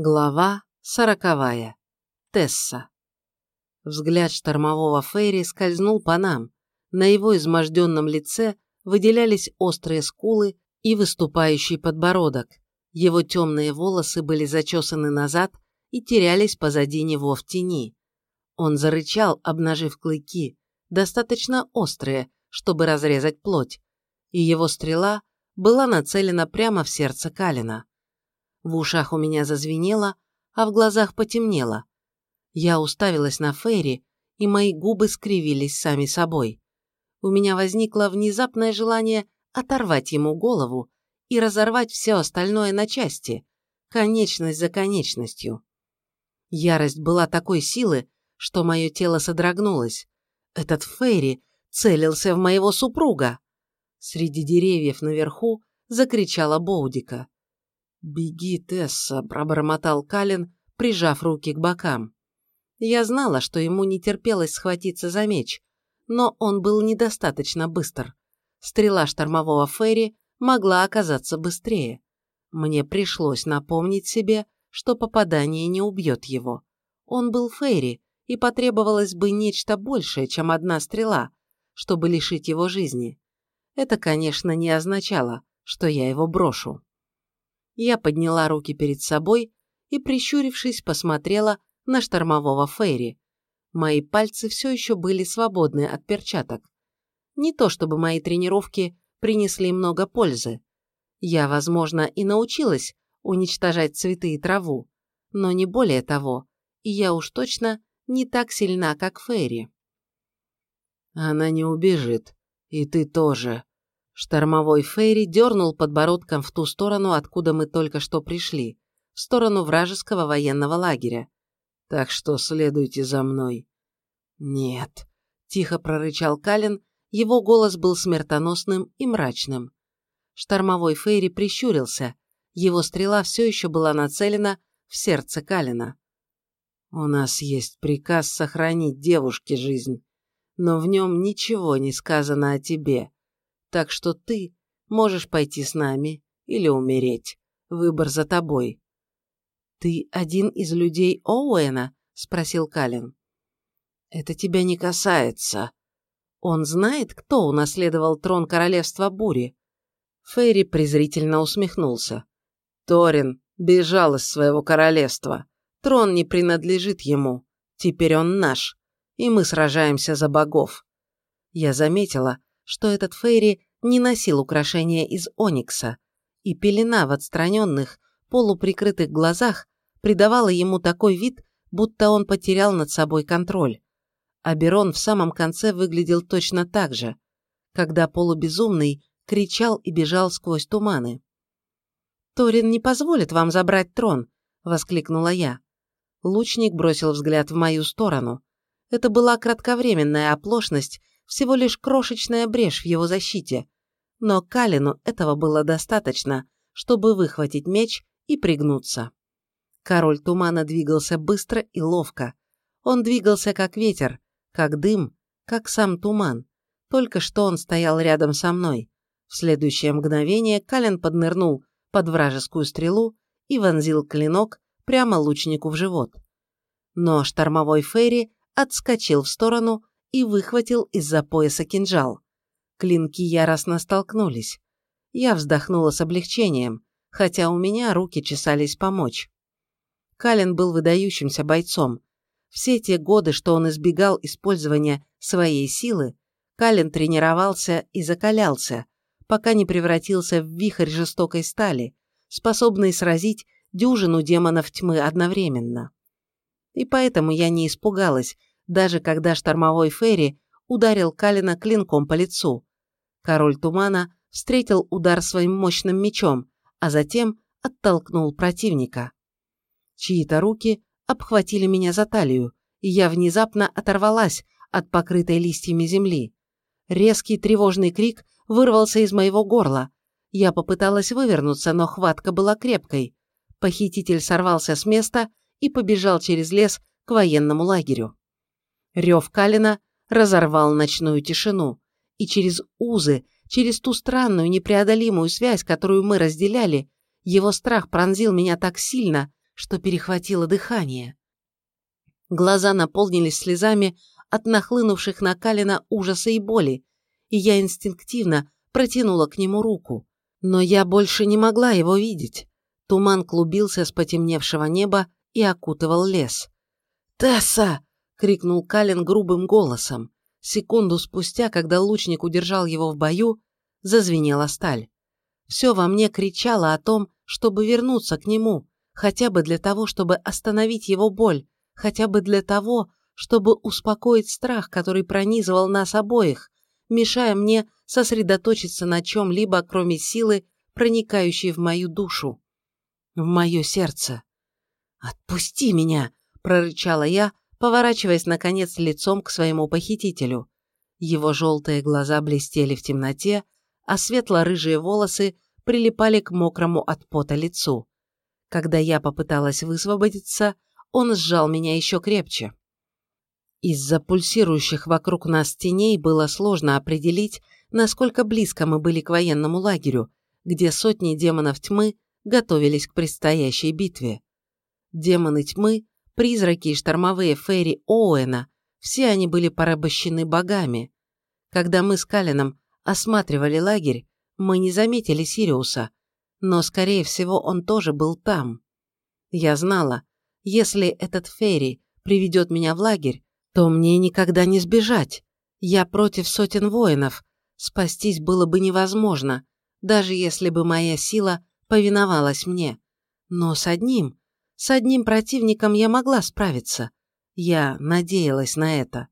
Глава сороковая. Тесса. Взгляд штормового Фейри скользнул по нам. На его изможденном лице выделялись острые скулы и выступающий подбородок. Его темные волосы были зачесаны назад и терялись позади него в тени. Он зарычал, обнажив клыки, достаточно острые, чтобы разрезать плоть, и его стрела была нацелена прямо в сердце Калина. В ушах у меня зазвенело, а в глазах потемнело. Я уставилась на Фейри, и мои губы скривились сами собой. У меня возникло внезапное желание оторвать ему голову и разорвать все остальное на части, конечность за конечностью. Ярость была такой силы, что мое тело содрогнулось. Этот Фейри целился в моего супруга. Среди деревьев наверху закричала Боудика. «Беги, Тесса», – пробормотал Калин, прижав руки к бокам. Я знала, что ему не терпелось схватиться за меч, но он был недостаточно быстр. Стрела штормового Ферри могла оказаться быстрее. Мне пришлось напомнить себе, что попадание не убьет его. Он был Фейри, и потребовалось бы нечто большее, чем одна стрела, чтобы лишить его жизни. Это, конечно, не означало, что я его брошу. Я подняла руки перед собой и, прищурившись, посмотрела на штормового Фейри. Мои пальцы все еще были свободны от перчаток. Не то чтобы мои тренировки принесли много пользы. Я, возможно, и научилась уничтожать цветы и траву, но не более того, и я уж точно не так сильна, как Фейри. Она не убежит, и ты тоже, Штормовой Фейри дернул подбородком в ту сторону, откуда мы только что пришли, в сторону вражеского военного лагеря. Так что следуйте за мной. Нет, тихо прорычал Калин, его голос был смертоносным и мрачным. Штормовой Фейри прищурился, его стрела все еще была нацелена в сердце Калина. «У нас есть приказ сохранить девушке жизнь, но в нем ничего не сказано о тебе. Так что ты можешь пойти с нами или умереть. Выбор за тобой». «Ты один из людей Оуэна?» – спросил Калин. «Это тебя не касается. Он знает, кто унаследовал трон королевства Бури?» Фейри презрительно усмехнулся. «Торин бежал из своего королевства. Трон не принадлежит ему. Теперь он наш. И мы сражаемся за богов». Я заметила, что этот Фейри не носил украшения из оникса, и пелена в отстраненных, полуприкрытых глазах придавала ему такой вид, будто он потерял над собой контроль. Аберон в самом конце выглядел точно так же, когда полубезумный кричал и бежал сквозь туманы. «Торин не позволит вам забрать трон!» – воскликнула я. Лучник бросил взгляд в мою сторону. Это была кратковременная оплошность всего лишь крошечная брешь в его защите, но Калину этого было достаточно, чтобы выхватить меч и пригнуться. Король тумана двигался быстро и ловко. Он двигался как ветер, как дым, как сам туман. Только что он стоял рядом со мной. В следующее мгновение Калин поднырнул под вражескую стрелу и вонзил клинок прямо лучнику в живот. Но штормовой Ферри отскочил в сторону и выхватил из-за пояса кинжал. Клинки яростно столкнулись. Я вздохнула с облегчением, хотя у меня руки чесались помочь. Калин был выдающимся бойцом. Все те годы, что он избегал использования своей силы, Калин тренировался и закалялся, пока не превратился в вихрь жестокой стали, способный сразить дюжину демонов тьмы одновременно. И поэтому я не испугалась, даже когда штормовой Ферри ударил Калина клинком по лицу. Король Тумана встретил удар своим мощным мечом, а затем оттолкнул противника. Чьи-то руки обхватили меня за талию, и я внезапно оторвалась от покрытой листьями земли. Резкий тревожный крик вырвался из моего горла. Я попыталась вывернуться, но хватка была крепкой. Похититель сорвался с места и побежал через лес к военному лагерю. Рев Калина разорвал ночную тишину, и через узы, через ту странную непреодолимую связь, которую мы разделяли, его страх пронзил меня так сильно, что перехватило дыхание. Глаза наполнились слезами от нахлынувших на Калина ужаса и боли, и я инстинктивно протянула к нему руку. Но я больше не могла его видеть. Туман клубился с потемневшего неба и окутывал лес. «Тесса!» — крикнул Калин грубым голосом. Секунду спустя, когда лучник удержал его в бою, зазвенела сталь. Все во мне кричало о том, чтобы вернуться к нему, хотя бы для того, чтобы остановить его боль, хотя бы для того, чтобы успокоить страх, который пронизывал нас обоих, мешая мне сосредоточиться на чем-либо, кроме силы, проникающей в мою душу, в мое сердце. «Отпусти меня!» – прорычала я, поворачиваясь, наконец, лицом к своему похитителю. Его желтые глаза блестели в темноте, а светло-рыжие волосы прилипали к мокрому от пота лицу. Когда я попыталась высвободиться, он сжал меня еще крепче. Из-за пульсирующих вокруг нас теней было сложно определить, насколько близко мы были к военному лагерю, где сотни демонов тьмы готовились к предстоящей битве. Демоны тьмы, призраки и штормовые фейри Оуэна, все они были порабощены богами. Когда мы с Калином осматривали лагерь, мы не заметили Сириуса, но, скорее всего, он тоже был там. Я знала, если этот фейри приведет меня в лагерь, то мне никогда не сбежать. Я против сотен воинов. Спастись было бы невозможно, даже если бы моя сила повиновалась мне. Но с одним, с одним противником я могла справиться. Я надеялась на это.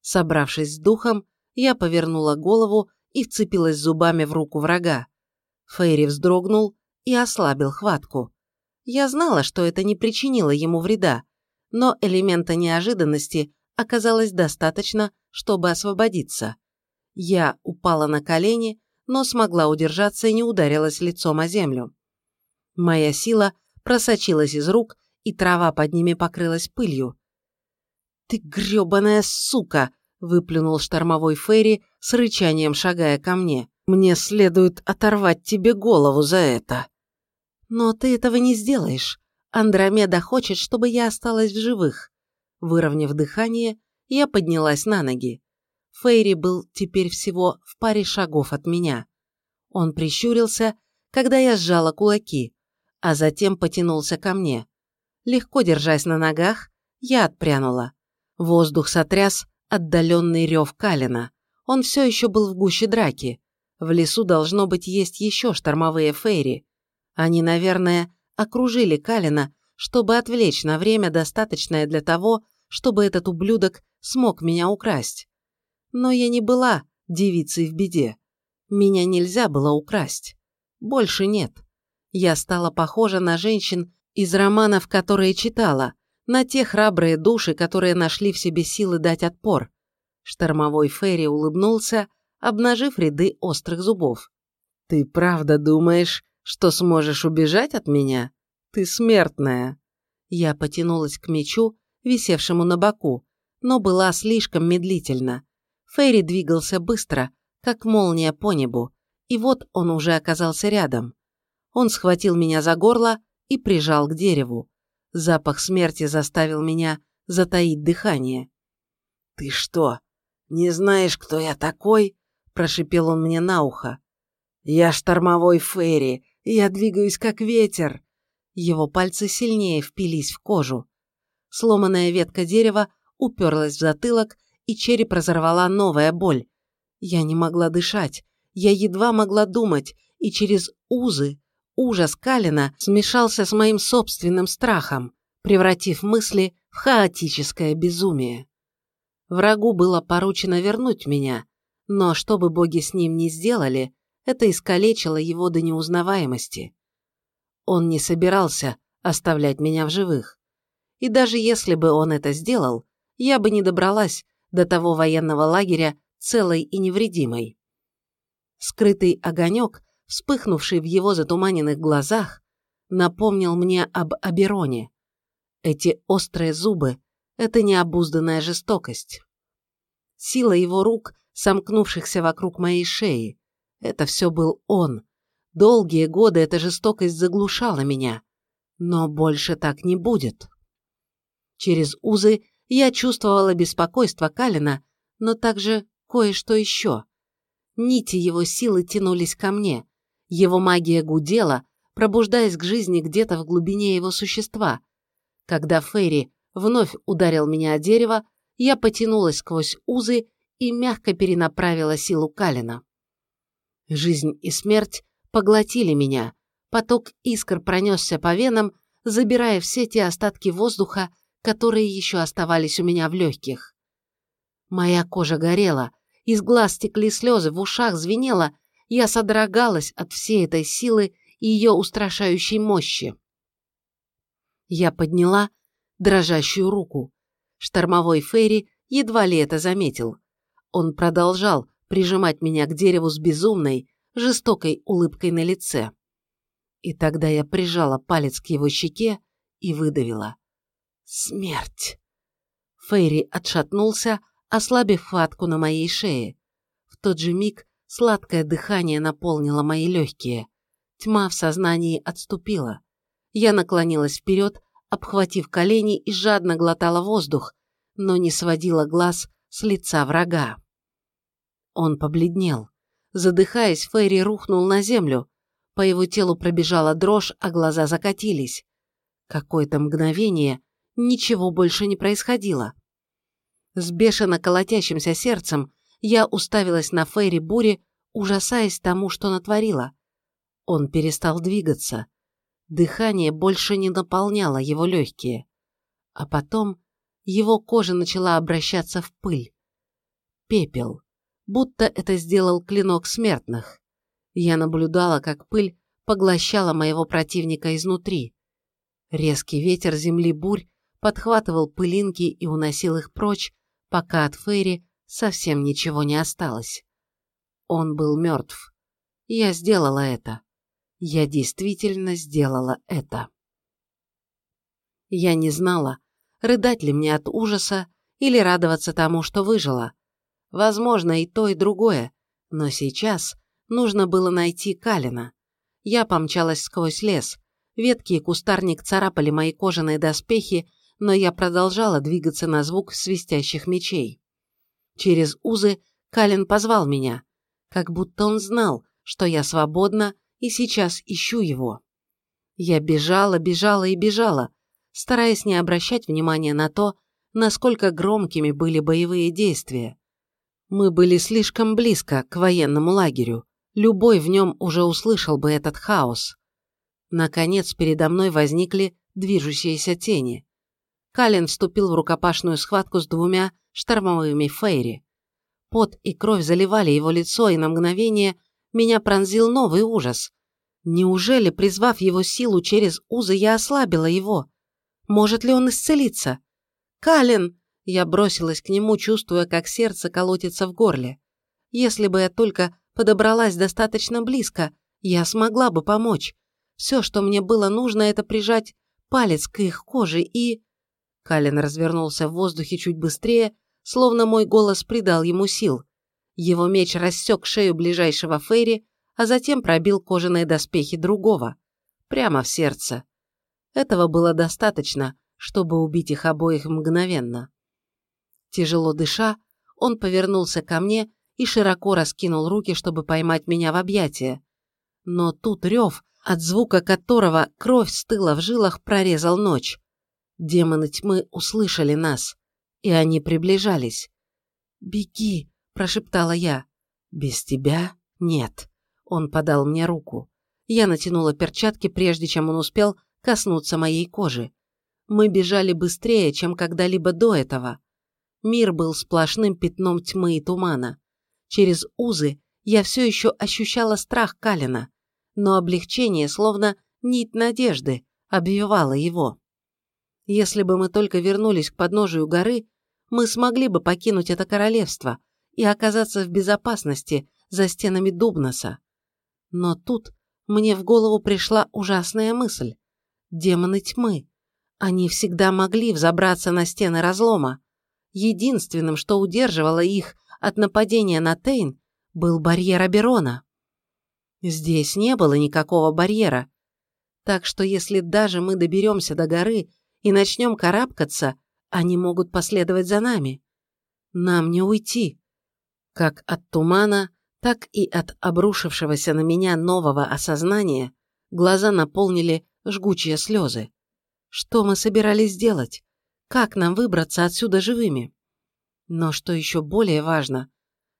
Собравшись с духом, я повернула голову и вцепилась зубами в руку врага. Фейри вздрогнул и ослабил хватку. Я знала, что это не причинило ему вреда, но элемента неожиданности оказалось достаточно, чтобы освободиться. Я упала на колени, но смогла удержаться и не ударилась лицом о землю. Моя сила просочилась из рук, и трава под ними покрылась пылью. «Ты грёбаная сука!» – выплюнул штормовой Ферри с рычанием, шагая ко мне. «Мне следует оторвать тебе голову за это!» «Но ты этого не сделаешь. Андромеда хочет, чтобы я осталась в живых. Выровняв дыхание, я поднялась на ноги. Фейри был теперь всего в паре шагов от меня. Он прищурился, когда я сжала кулаки, а затем потянулся ко мне. Легко держась на ногах, я отпрянула. Воздух сотряс отдаленный рев Калина. Он все еще был в гуще драки. В лесу должно быть есть еще штормовые фейри. Они, наверное, окружили Калина, чтобы отвлечь на время, достаточное для того, чтобы этот ублюдок смог меня украсть. Но я не была девицей в беде. Меня нельзя было украсть. Больше нет. Я стала похожа на женщин из романов, которые читала, на те храбрые души, которые нашли в себе силы дать отпор. Штормовой Ферри улыбнулся, обнажив ряды острых зубов. «Ты правда думаешь, что сможешь убежать от меня? Ты смертная!» Я потянулась к мечу, висевшему на боку, но была слишком медлительна. Фейри двигался быстро, как молния по небу, и вот он уже оказался рядом. Он схватил меня за горло и прижал к дереву. Запах смерти заставил меня затаить дыхание. «Ты что, не знаешь, кто я такой?» – прошипел он мне на ухо. «Я штормовой Фейри, и я двигаюсь как ветер». Его пальцы сильнее впились в кожу. Сломанная ветка дерева уперлась в затылок, и череп разорвала новая боль. Я не могла дышать, я едва могла думать, и через узы ужас Калина смешался с моим собственным страхом, превратив мысли в хаотическое безумие. Врагу было поручено вернуть меня, но что бы боги с ним ни сделали, это искалечило его до неузнаваемости. Он не собирался оставлять меня в живых. И даже если бы он это сделал, я бы не добралась до того военного лагеря целой и невредимой. Скрытый огонек, вспыхнувший в его затуманенных глазах, напомнил мне об Абероне. Эти острые зубы – это необузданная жестокость. Сила его рук, сомкнувшихся вокруг моей шеи – это все был он. Долгие годы эта жестокость заглушала меня. Но больше так не будет. Через узы я чувствовала беспокойство Калина, но также кое-что еще. Нити его силы тянулись ко мне. Его магия гудела, пробуждаясь к жизни где-то в глубине его существа. Когда Фейри вновь ударил меня о дерево, я потянулась сквозь узы и мягко перенаправила силу Калина. Жизнь и смерть поглотили меня, поток искр пронесся по венам, забирая все те остатки воздуха, которые еще оставались у меня в легких. Моя кожа горела, из глаз текли слезы, в ушах звенело, я содрогалась от всей этой силы и ее устрашающей мощи. Я подняла дрожащую руку. Штормовой Ферри едва ли это заметил. Он продолжал прижимать меня к дереву с безумной, жестокой улыбкой на лице. И тогда я прижала палец к его щеке и выдавила. «Смерть!» Фейри отшатнулся, ослабив хватку на моей шее. В тот же миг сладкое дыхание наполнило мои легкие. Тьма в сознании отступила. Я наклонилась вперед, обхватив колени и жадно глотала воздух, но не сводила глаз с лица врага. Он побледнел. Задыхаясь, Фейри рухнул на землю. По его телу пробежала дрожь, а глаза закатились. Какое-то мгновение ничего больше не происходило. С бешено колотящимся сердцем я уставилась на Фейри Бури, ужасаясь тому, что натворила. Он перестал двигаться. Дыхание больше не наполняло его легкие. А потом его кожа начала обращаться в пыль. Пепел. Будто это сделал клинок смертных. Я наблюдала, как пыль поглощала моего противника изнутри. Резкий ветер земли бурь подхватывал пылинки и уносил их прочь, пока от Фейри совсем ничего не осталось. Он был мертв. Я сделала это. Я действительно сделала это. Я не знала, рыдать ли мне от ужаса или радоваться тому, что выжила. Возможно, и то, и другое, но сейчас нужно было найти Калина. Я помчалась сквозь лес. Ветки и кустарник царапали мои кожаные доспехи, но я продолжала двигаться на звук свистящих мечей. Через узы Калин позвал меня, как будто он знал, что я свободна и сейчас ищу его. Я бежала, бежала и бежала, стараясь не обращать внимания на то, насколько громкими были боевые действия. Мы были слишком близко к военному лагерю, любой в нем уже услышал бы этот хаос. Наконец передо мной возникли движущиеся тени. Калин вступил в рукопашную схватку с двумя штормовыми фейри. Пот и кровь заливали его лицо, и на мгновение меня пронзил новый ужас. Неужели, призвав его силу через узы, я ослабила его? Может ли он исцелиться? «Калин!» Я бросилась к нему, чувствуя, как сердце колотится в горле. Если бы я только подобралась достаточно близко, я смогла бы помочь. Все, что мне было нужно, это прижать палец к их коже и... Калин развернулся в воздухе чуть быстрее, словно мой голос придал ему сил. Его меч рассек шею ближайшего Фейри, а затем пробил кожаные доспехи другого. Прямо в сердце. Этого было достаточно, чтобы убить их обоих мгновенно. Тяжело дыша, он повернулся ко мне и широко раскинул руки, чтобы поймать меня в объятия. Но тут рев, от звука которого кровь стыла в жилах, прорезал ночь. Демоны тьмы услышали нас, и они приближались. «Беги!» прошептала я. «Без тебя? Нет». Он подал мне руку. Я натянула перчатки, прежде чем он успел коснуться моей кожи. Мы бежали быстрее, чем когда-либо до этого. Мир был сплошным пятном тьмы и тумана. Через узы я все еще ощущала страх Калина, но облегчение, словно нить надежды, обвивало его. Если бы мы только вернулись к подножию горы, мы смогли бы покинуть это королевство, и оказаться в безопасности за стенами Дубноса. Но тут мне в голову пришла ужасная мысль. Демоны тьмы. Они всегда могли взобраться на стены разлома. Единственным, что удерживало их от нападения на Тейн, был барьер Аберона. Здесь не было никакого барьера. Так что если даже мы доберемся до горы и начнем карабкаться, они могут последовать за нами. Нам не уйти. Как от тумана, так и от обрушившегося на меня нового осознания глаза наполнили жгучие слезы. Что мы собирались делать? Как нам выбраться отсюда живыми? Но что еще более важно,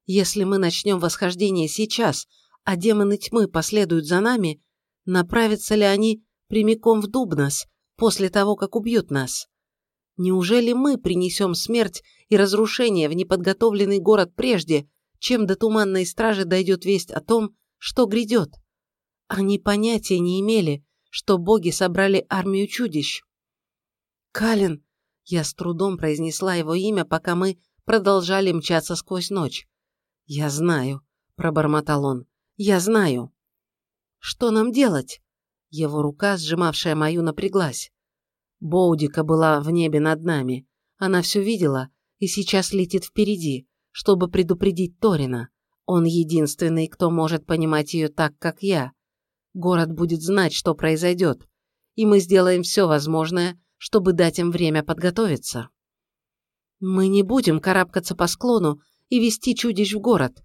если мы начнем восхождение сейчас, а демоны тьмы последуют за нами, направятся ли они прямиком в Дубнос после того, как убьют нас? Неужели мы принесем смерть и разрушение в неподготовленный город прежде, чем до туманной стражи дойдет весть о том, что грядет? Они понятия не имели, что боги собрали армию чудищ. «Калин!» Я с трудом произнесла его имя, пока мы продолжали мчаться сквозь ночь. «Я знаю», — пробормотал он. «Я знаю». «Что нам делать?» Его рука, сжимавшая мою, напряглась. Боудика была в небе над нами. Она все видела и сейчас летит впереди, чтобы предупредить Торина. Он единственный, кто может понимать ее так, как я. Город будет знать, что произойдет, и мы сделаем все возможное, чтобы дать им время подготовиться. Мы не будем карабкаться по склону и вести чудищ в город.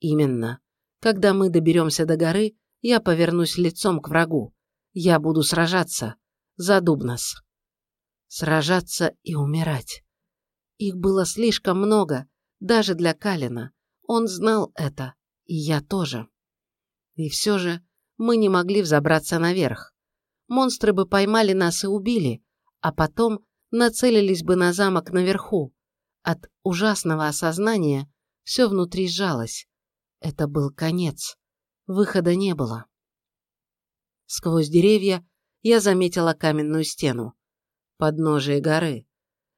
Именно. Когда мы доберемся до горы, я повернусь лицом к врагу. Я буду сражаться. За Дубнос. Сражаться и умирать. Их было слишком много, даже для Калина. Он знал это, и я тоже. И все же мы не могли взобраться наверх. Монстры бы поймали нас и убили, а потом нацелились бы на замок наверху. От ужасного осознания все внутри сжалось. Это был конец. Выхода не было. Сквозь деревья я заметила каменную стену. Подножие горы.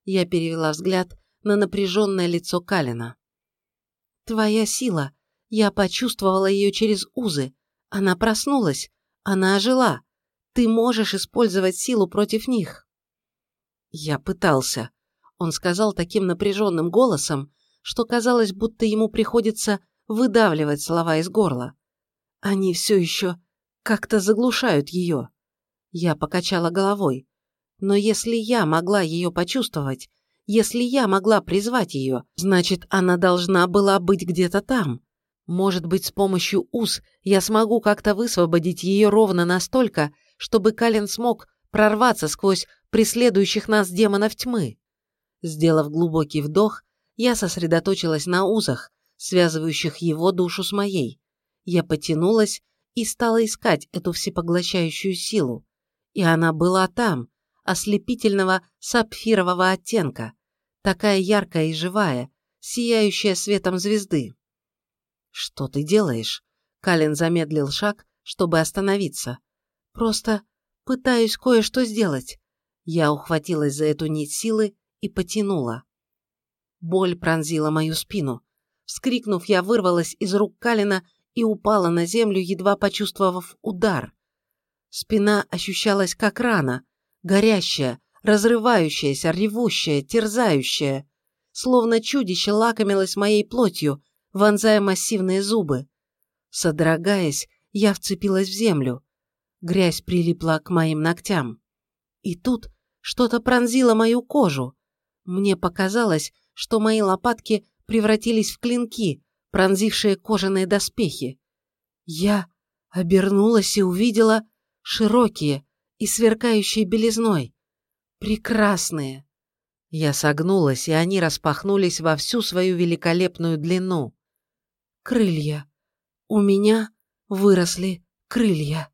Я перевела взгляд на напряженное лицо Калина. «Твоя сила. Я почувствовала ее через узы. Она проснулась. Она ожила. Ты можешь использовать силу против них». «Я пытался», — он сказал таким напряженным голосом, что казалось, будто ему приходится выдавливать слова из горла. «Они все еще как-то заглушают ее». Я покачала головой. «Но если я могла ее почувствовать, если я могла призвать ее, значит, она должна была быть где-то там. Может быть, с помощью уз я смогу как-то высвободить ее ровно настолько, чтобы Калин смог прорваться сквозь преследующих нас демонов тьмы. Сделав глубокий вдох, я сосредоточилась на узах, связывающих его душу с моей. Я потянулась и стала искать эту всепоглощающую силу. И она была там, ослепительного сапфирового оттенка, такая яркая и живая, сияющая светом звезды. «Что ты делаешь?» Калин замедлил шаг, чтобы остановиться. «Просто пытаюсь кое-что сделать. Я ухватилась за эту нить силы и потянула. Боль пронзила мою спину. Вскрикнув, я вырвалась из рук Калина и упала на землю, едва почувствовав удар. Спина ощущалась как рана, горящая, разрывающаяся, ревущая, терзающая. Словно чудище лакомилось моей плотью, вонзая массивные зубы. Содрогаясь, я вцепилась в землю. Грязь прилипла к моим ногтям. И тут что-то пронзило мою кожу. Мне показалось, что мои лопатки превратились в клинки, пронзившие кожаные доспехи. Я обернулась и увидела широкие и сверкающие белизной. Прекрасные. Я согнулась, и они распахнулись во всю свою великолепную длину. Крылья. У меня выросли крылья.